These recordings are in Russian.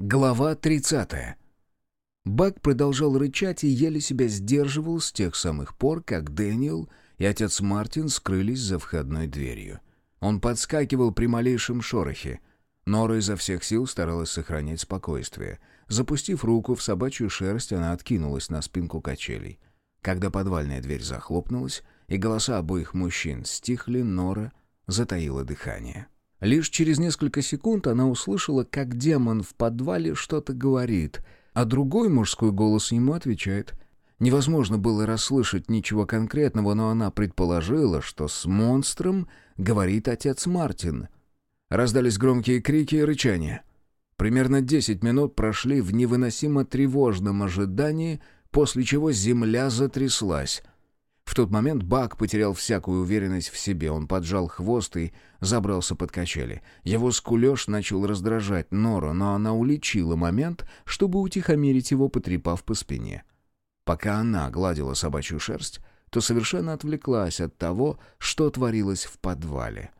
Глава 30. Бак продолжал рычать и еле себя сдерживал с тех самых пор, как Дэниел и отец Мартин скрылись за входной дверью. Он подскакивал при малейшем шорохе. Нора изо всех сил старалась сохранять спокойствие. Запустив руку в собачью шерсть, она откинулась на спинку качелей. Когда подвальная дверь захлопнулась, и голоса обоих мужчин стихли, Нора затаила дыхание. Лишь через несколько секунд она услышала, как демон в подвале что-то говорит, а другой мужской голос ему отвечает. Невозможно было расслышать ничего конкретного, но она предположила, что с монстром говорит отец Мартин. Раздались громкие крики и рычания. Примерно десять минут прошли в невыносимо тревожном ожидании, после чего земля затряслась — в тот момент Бак потерял всякую уверенность в себе. Он поджал хвост и забрался под качели. Его скулеж начал раздражать Нору, но она уличила момент, чтобы утихомирить его, потрепав по спине. Пока она гладила собачью шерсть, то совершенно отвлеклась от того, что творилось в подвале.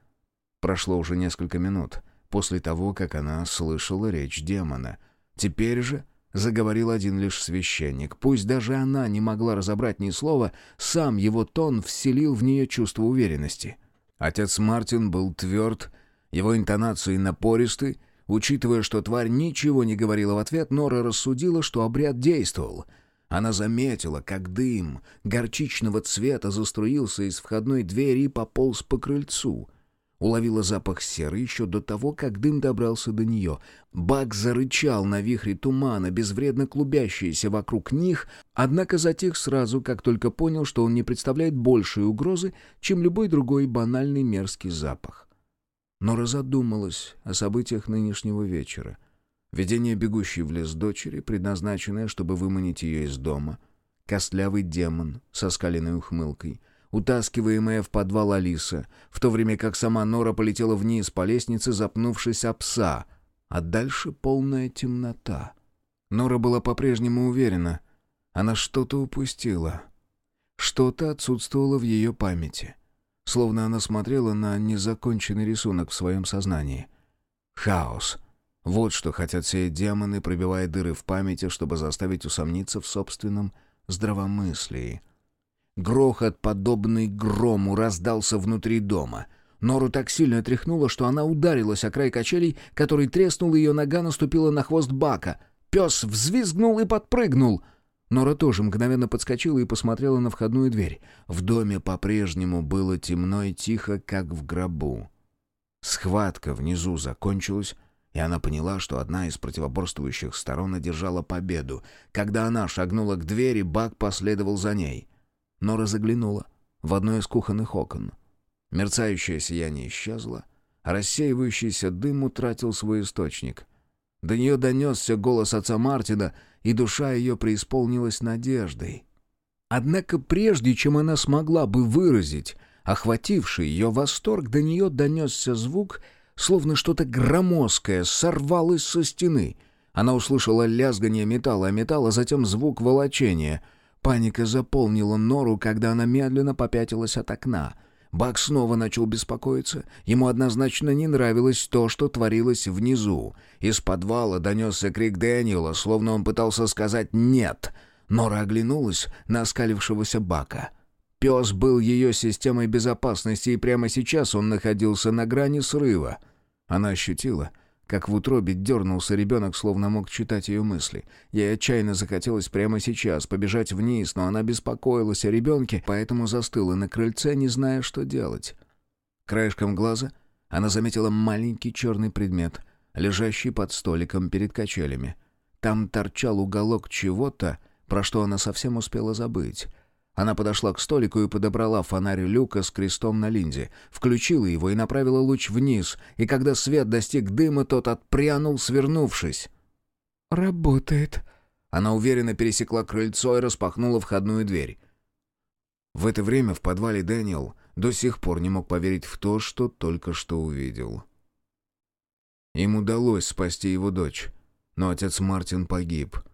Прошло уже несколько минут после того, как она слышала речь демона. Теперь же заговорил один лишь священник. Пусть даже она не могла разобрать ни слова, сам его тон вселил в нее чувство уверенности. Отец Мартин был тверд, его интонации напористы. Учитывая, что тварь ничего не говорила в ответ, Нора рассудила, что обряд действовал. Она заметила, как дым горчичного цвета заструился из входной двери и пополз по крыльцу — Уловила запах серы еще до того, как дым добрался до нее. Бак зарычал на вихре тумана, безвредно клубящиеся вокруг них, однако затих сразу, как только понял, что он не представляет большей угрозы, чем любой другой банальный мерзкий запах. Но разодумалась о событиях нынешнего вечера. Видение бегущей в лес дочери, предназначенное, чтобы выманить ее из дома. Костлявый демон со скаленной ухмылкой — утаскиваемая в подвал Алиса, в то время как сама Нора полетела вниз по лестнице, запнувшись о пса, а дальше полная темнота. Нора была по-прежнему уверена, она что-то упустила. Что-то отсутствовало в ее памяти. Словно она смотрела на незаконченный рисунок в своем сознании. Хаос. Вот что хотят сеять демоны, пробивая дыры в памяти, чтобы заставить усомниться в собственном здравомыслии. Грохот, подобный грому, раздался внутри дома. Нору так сильно тряхнуло, что она ударилась о край качелей, который треснул, ее нога наступила на хвост бака. Пес взвизгнул и подпрыгнул. Нора тоже мгновенно подскочила и посмотрела на входную дверь. В доме по-прежнему было темно и тихо, как в гробу. Схватка внизу закончилась, и она поняла, что одна из противоборствующих сторон одержала победу. Когда она шагнула к двери, Бак последовал за ней. Нора заглянула в одно из кухонных окон. Мерцающее сияние исчезло, а рассеивающийся дым утратил свой источник. До нее донесся голос отца Мартина, и душа ее преисполнилась надеждой. Однако прежде, чем она смогла бы выразить охвативший ее восторг, до нее донесся звук, словно что-то громоздкое сорвалось со стены. Она услышала лязгание металла, а металла, затем звук волочения — Паника заполнила нору, когда она медленно попятилась от окна. Бак снова начал беспокоиться. Ему однозначно не нравилось то, что творилось внизу. Из подвала донесся крик Дэниела, словно он пытался сказать «нет». Нора оглянулась на оскалившегося Бака. Пес был ее системой безопасности, и прямо сейчас он находился на грани срыва. Она ощутила, как в утробе дернулся ребенок, словно мог читать ее мысли. Ей отчаянно захотелось прямо сейчас побежать вниз, но она беспокоилась о ребенке, поэтому застыла на крыльце, не зная, что делать. Краешком глаза она заметила маленький черный предмет, лежащий под столиком перед качелями. Там торчал уголок чего-то, про что она совсем успела забыть. Она подошла к столику и подобрала фонарь люка с крестом на линзе, включила его и направила луч вниз, и когда свет достиг дыма, тот отпрянул, свернувшись. «Работает». Она уверенно пересекла крыльцо и распахнула входную дверь. В это время в подвале Дэниел до сих пор не мог поверить в то, что только что увидел. Им удалось спасти его дочь, но отец Мартин погиб —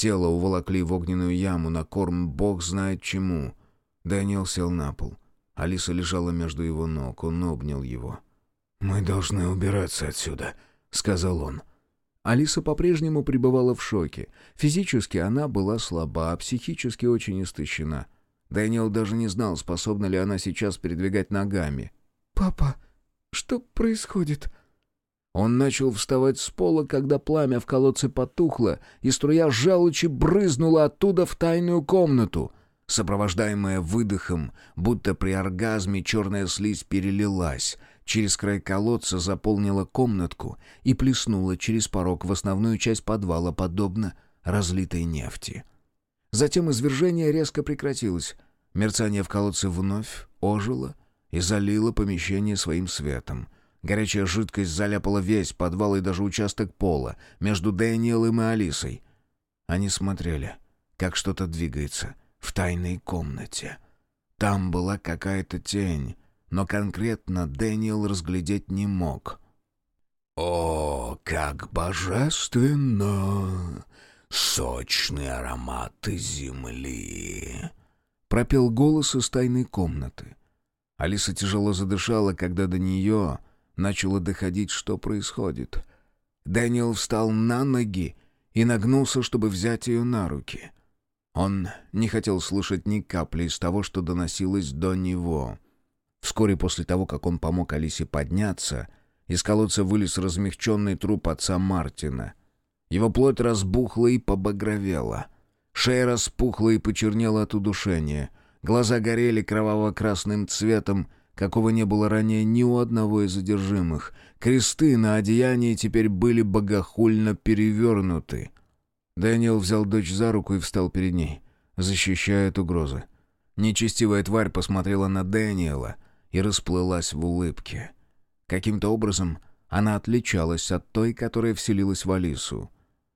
Тело уволокли в огненную яму на корм бог знает чему. Дэниел сел на пол. Алиса лежала между его ног, он обнял его. «Мы должны убираться отсюда», — сказал он. Алиса по-прежнему пребывала в шоке. Физически она была слаба, а психически очень истощена. Дэниел даже не знал, способна ли она сейчас передвигать ногами. «Папа, что происходит?» Он начал вставать с пола, когда пламя в колодце потухло, и струя желчи брызнула оттуда в тайную комнату. Сопровождаемая выдохом, будто при оргазме черная слизь перелилась, через край колодца заполнила комнатку и плеснула через порог в основную часть подвала, подобно разлитой нефти. Затем извержение резко прекратилось. Мерцание в колодце вновь ожило и залило помещение своим светом — Горячая жидкость заляпала весь подвал и даже участок пола между Дэниелом и Алисой. Они смотрели, как что-то двигается в тайной комнате. Там была какая-то тень, но конкретно Дэниел разглядеть не мог. «О, как божественно! Сочные ароматы земли!» Пропел голос из тайной комнаты. Алиса тяжело задышала, когда до нее начало доходить, что происходит. Дэниел встал на ноги и нагнулся, чтобы взять ее на руки. Он не хотел слышать ни капли из того, что доносилось до него. Вскоре после того, как он помог Алисе подняться, из колодца вылез размягченный труп отца Мартина. Его плоть разбухла и побагровела. Шея распухла и почернела от удушения. Глаза горели кроваво-красным цветом, какого не было ранее ни у одного из задержимых. Кресты на одеянии теперь были богохульно перевернуты. Дэниел взял дочь за руку и встал перед ней, защищая от угрозы. Нечестивая тварь посмотрела на Дэниела и расплылась в улыбке. Каким-то образом она отличалась от той, которая вселилась в Алису.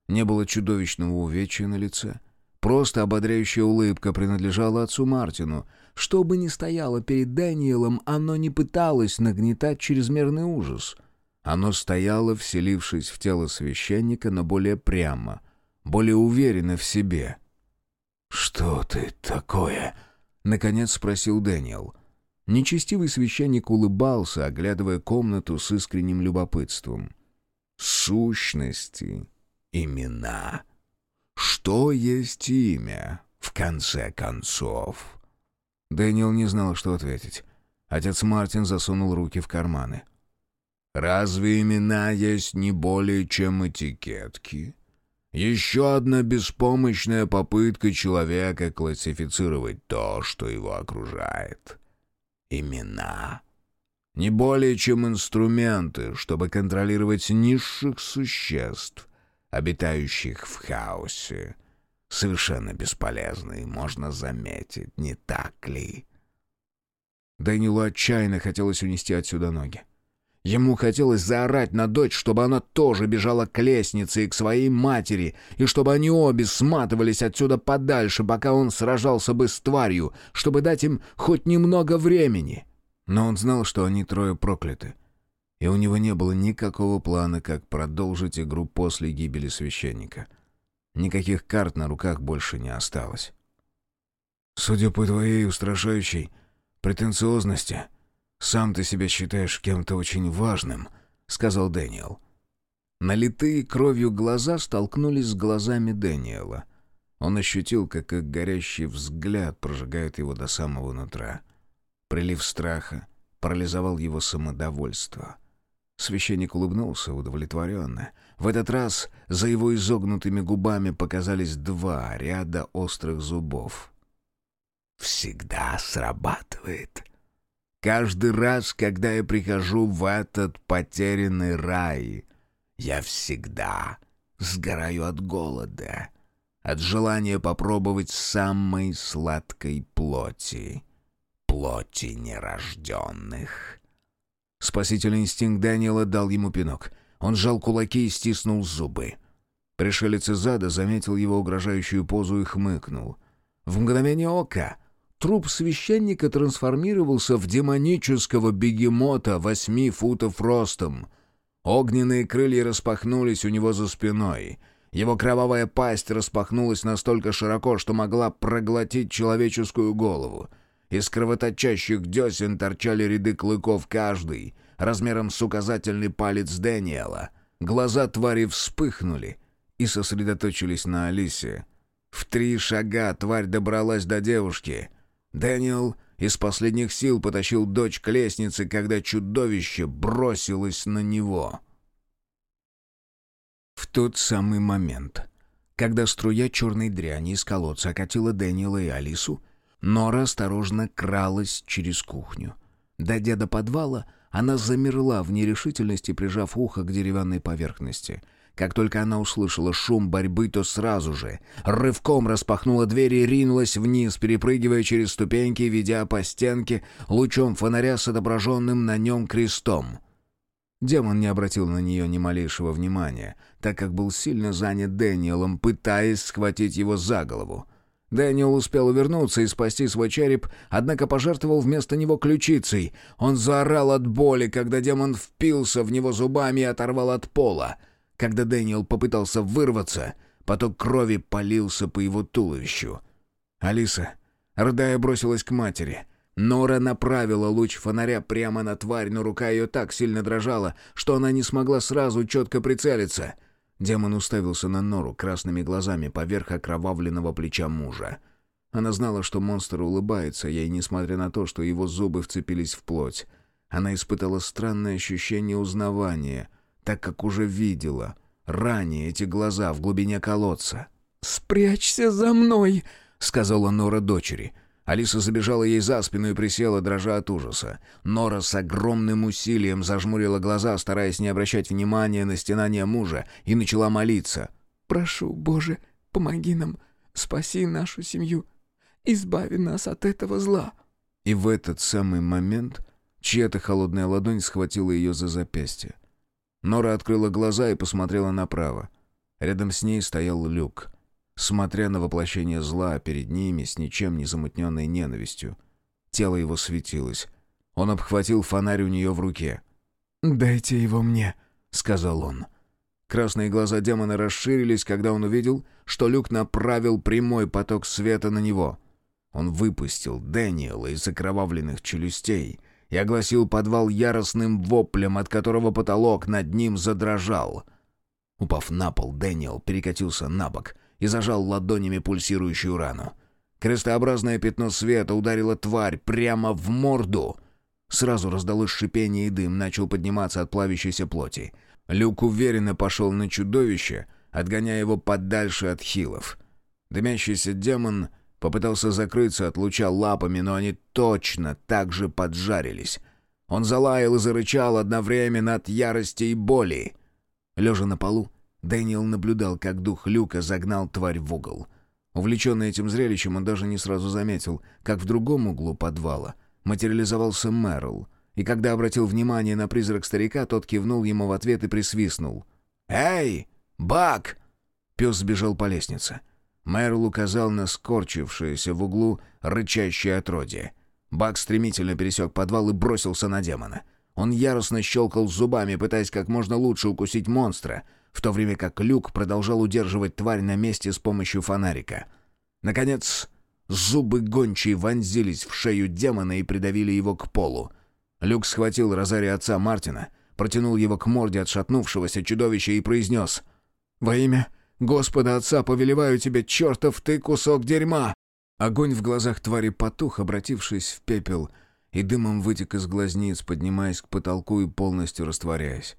Не было чудовищного увечья на лице. Просто ободряющая улыбка принадлежала отцу Мартину, что бы ни стояло перед Дэниелом, оно не пыталось нагнетать чрезмерный ужас. Оно стояло, вселившись в тело священника, но более прямо, более уверенно в себе. «Что ты такое?» — наконец спросил Дэниел. Нечестивый священник улыбался, оглядывая комнату с искренним любопытством. «Сущности, имена. Что есть имя, в конце концов?» Дэниел не знал, что ответить. Отец Мартин засунул руки в карманы. «Разве имена есть не более чем этикетки? Еще одна беспомощная попытка человека классифицировать то, что его окружает. Имена. Не более чем инструменты, чтобы контролировать низших существ, обитающих в хаосе» совершенно бесполезный, можно заметить, не так ли? Данилу отчаянно хотелось унести отсюда ноги. Ему хотелось заорать на дочь, чтобы она тоже бежала к лестнице и к своей матери, и чтобы они обе сматывались отсюда подальше, пока он сражался бы с тварью, чтобы дать им хоть немного времени. Но он знал, что они трое прокляты, и у него не было никакого плана, как продолжить игру после гибели священника — Никаких карт на руках больше не осталось. «Судя по твоей устрашающей претенциозности, сам ты себя считаешь кем-то очень важным», — сказал Дэниел. Налитые кровью глаза столкнулись с глазами Дэниела. Он ощутил, как их горящий взгляд прожигает его до самого нутра. Прилив страха парализовал его самодовольство. Священник улыбнулся удовлетворенно — в этот раз за его изогнутыми губами показались два ряда острых зубов. «Всегда срабатывает. Каждый раз, когда я прихожу в этот потерянный рай, я всегда сгораю от голода, от желания попробовать самой сладкой плоти, плоти нерожденных». Спасительный инстинкт Дэниела дал ему пинок — он сжал кулаки и стиснул зубы. Пришелец из ада заметил его угрожающую позу и хмыкнул. В мгновение ока труп священника трансформировался в демонического бегемота восьми футов ростом. Огненные крылья распахнулись у него за спиной. Его кровавая пасть распахнулась настолько широко, что могла проглотить человеческую голову. Из кровоточащих десен торчали ряды клыков каждый — размером с указательный палец Дэниела. Глаза твари вспыхнули и сосредоточились на Алисе. В три шага тварь добралась до девушки. Дэниел из последних сил потащил дочь к лестнице, когда чудовище бросилось на него. В тот самый момент, когда струя черной дряни из колодца окатила Дэниела и Алису, Нора осторожно кралась через кухню. Дойдя до подвала, она замерла в нерешительности, прижав ухо к деревянной поверхности. Как только она услышала шум борьбы, то сразу же рывком распахнула дверь и ринулась вниз, перепрыгивая через ступеньки, ведя по стенке лучом фонаря с отображенным на нем крестом. Демон не обратил на нее ни малейшего внимания, так как был сильно занят Дэниелом, пытаясь схватить его за голову. Дэниел успел увернуться и спасти свой череп, однако пожертвовал вместо него ключицей. Он заорал от боли, когда демон впился в него зубами и оторвал от пола. Когда Дэниел попытался вырваться, поток крови полился по его туловищу. Алиса, рыдая, бросилась к матери. Нора направила луч фонаря прямо на тварь, но рука ее так сильно дрожала, что она не смогла сразу четко прицелиться. Демон уставился на Нору красными глазами поверх окровавленного плеча мужа. Она знала, что монстр улыбается ей, несмотря на то, что его зубы вцепились в плоть. Она испытала странное ощущение узнавания, так как уже видела ранее эти глаза в глубине колодца. «Спрячься за мной!» — сказала Нора дочери — Алиса забежала ей за спину и присела, дрожа от ужаса. Нора с огромным усилием зажмурила глаза, стараясь не обращать внимания на стенание мужа, и начала молиться. «Прошу, Боже, помоги нам, спаси нашу семью, избави нас от этого зла». И в этот самый момент чья-то холодная ладонь схватила ее за запястье. Нора открыла глаза и посмотрела направо. Рядом с ней стоял люк смотря на воплощение зла перед ними с ничем не замутненной ненавистью. Тело его светилось. Он обхватил фонарь у нее в руке. «Дайте его мне», — сказал он. Красные глаза демона расширились, когда он увидел, что Люк направил прямой поток света на него. Он выпустил Дэниела из окровавленных челюстей и огласил подвал яростным воплем, от которого потолок над ним задрожал. Упав на пол, Дэниел перекатился на бок и зажал ладонями пульсирующую рану. Крестообразное пятно света ударило тварь прямо в морду. Сразу раздалось шипение и дым, начал подниматься от плавящейся плоти. Люк уверенно пошел на чудовище, отгоняя его подальше от хилов. Дымящийся демон попытался закрыться от луча лапами, но они точно так же поджарились. Он залаял и зарычал одновременно от ярости и боли. Лежа на полу, Дэниел наблюдал, как дух Люка загнал тварь в угол. Увлеченный этим зрелищем, он даже не сразу заметил, как в другом углу подвала материализовался Мэрл, и когда обратил внимание на призрак старика, тот кивнул ему в ответ и присвистнул. «Эй, Бак!» Пес сбежал по лестнице. Мэрл указал на скорчившееся в углу рычащее отродье. Бак стремительно пересек подвал и бросился на демона. Он яростно щелкал зубами, пытаясь как можно лучше укусить монстра — в то время как Люк продолжал удерживать тварь на месте с помощью фонарика. Наконец, зубы гончей вонзились в шею демона и придавили его к полу. Люк схватил Розари отца Мартина, протянул его к морде отшатнувшегося чудовища и произнес «Во имя Господа Отца повелеваю тебе, чертов ты кусок дерьма!» Огонь в глазах твари потух, обратившись в пепел, и дымом вытек из глазниц, поднимаясь к потолку и полностью растворяясь.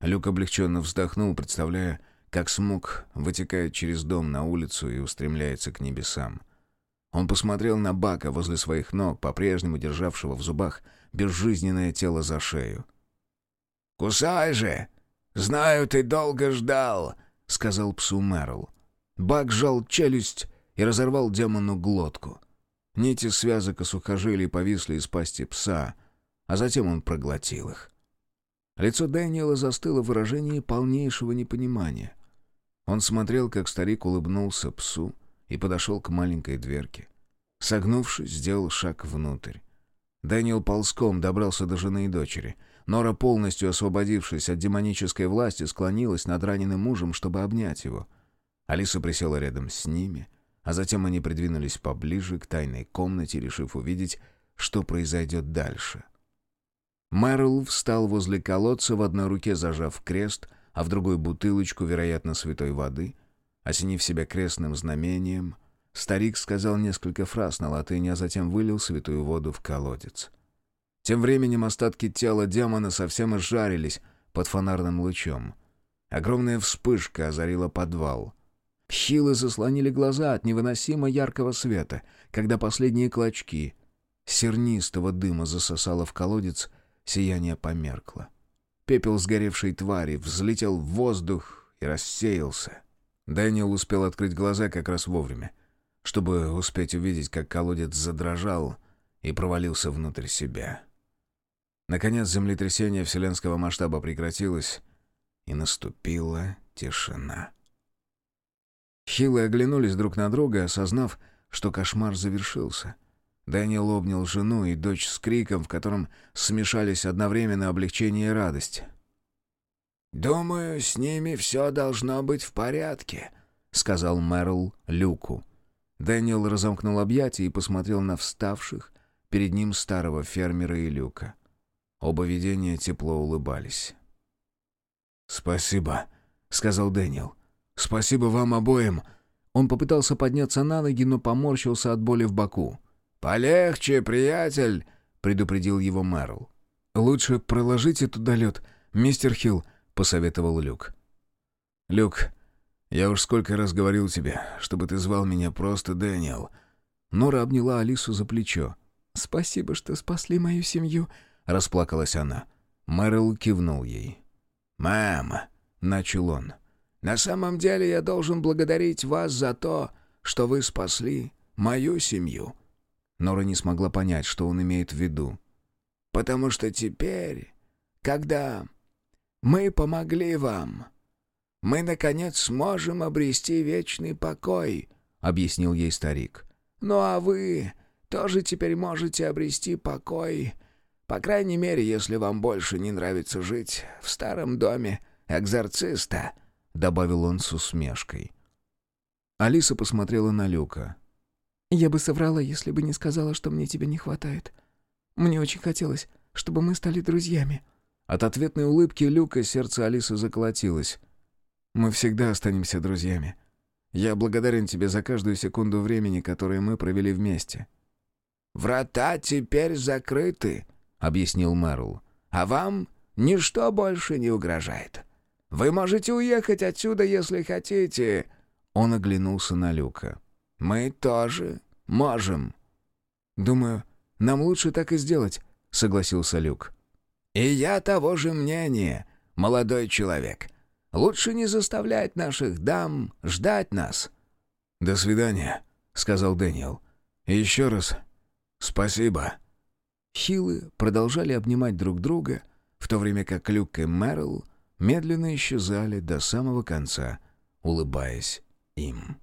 Люк облегченно вздохнул, представляя, как смог вытекает через дом на улицу и устремляется к небесам. Он посмотрел на Бака возле своих ног, по-прежнему державшего в зубах безжизненное тело за шею. «Кусай же! Знаю, ты долго ждал!» — сказал псу Мэрл. Бак сжал челюсть и разорвал демону глотку. Нити связок и сухожилий повисли из пасти пса, а затем он проглотил их. Лицо Дэниела застыло в выражении полнейшего непонимания. Он смотрел, как старик улыбнулся псу и подошел к маленькой дверке. Согнувшись, сделал шаг внутрь. Дэниел ползком добрался до жены и дочери. Нора, полностью освободившись от демонической власти, склонилась над раненым мужем, чтобы обнять его. Алиса присела рядом с ними, а затем они придвинулись поближе к тайной комнате, решив увидеть, что произойдет дальше. — Мэрл встал возле колодца, в одной руке зажав крест, а в другой бутылочку, вероятно, святой воды. Осенив себя крестным знамением, старик сказал несколько фраз на латыни, а затем вылил святую воду в колодец. Тем временем остатки тела демона совсем изжарились под фонарным лучом. Огромная вспышка озарила подвал. Хилы заслонили глаза от невыносимо яркого света, когда последние клочки сернистого дыма засосало в колодец, сияние померкло. Пепел сгоревшей твари взлетел в воздух и рассеялся. Дэниел успел открыть глаза как раз вовремя, чтобы успеть увидеть, как колодец задрожал и провалился внутрь себя. Наконец землетрясение вселенского масштаба прекратилось, и наступила тишина. Хилы оглянулись друг на друга, осознав, что кошмар завершился. Дэниел обнял жену и дочь с криком, в котором смешались одновременно облегчение и радость. «Думаю, с ними все должно быть в порядке», — сказал Мэрл Люку. Дэниел разомкнул объятия и посмотрел на вставших перед ним старого фермера и Люка. Оба видения тепло улыбались. «Спасибо», — сказал Дэниел. «Спасибо вам обоим». Он попытался подняться на ноги, но поморщился от боли в боку. «Полегче, приятель», — предупредил его Мэрл. «Лучше проложите туда лед, мистер Хилл», — посоветовал Люк. «Люк, я уж сколько раз говорил тебе, чтобы ты звал меня просто Дэниел». Нора обняла Алису за плечо. «Спасибо, что спасли мою семью», — расплакалась она. Мэрл кивнул ей. «Мэм», — начал он, — «на самом деле я должен благодарить вас за то, что вы спасли мою семью». Нора не смогла понять, что он имеет в виду. «Потому что теперь, когда мы помогли вам, мы, наконец, сможем обрести вечный покой», — объяснил ей старик. «Ну а вы тоже теперь можете обрести покой, по крайней мере, если вам больше не нравится жить в старом доме экзорциста», — добавил он с усмешкой. Алиса посмотрела на Люка. «Я бы соврала, если бы не сказала, что мне тебя не хватает. Мне очень хотелось, чтобы мы стали друзьями». От ответной улыбки Люка сердце Алисы заколотилось. «Мы всегда останемся друзьями. Я благодарен тебе за каждую секунду времени, которое мы провели вместе». «Врата теперь закрыты», — объяснил Мэрл. «А вам ничто больше не угрожает. Вы можете уехать отсюда, если хотите». Он оглянулся на Люка. «Мы тоже можем». «Думаю, нам лучше так и сделать», — согласился Люк. «И я того же мнения, молодой человек. Лучше не заставлять наших дам ждать нас». «До свидания», — сказал Дэниел. «И еще раз спасибо». Хилы продолжали обнимать друг друга, в то время как Люк и Мэрил медленно исчезали до самого конца, улыбаясь им.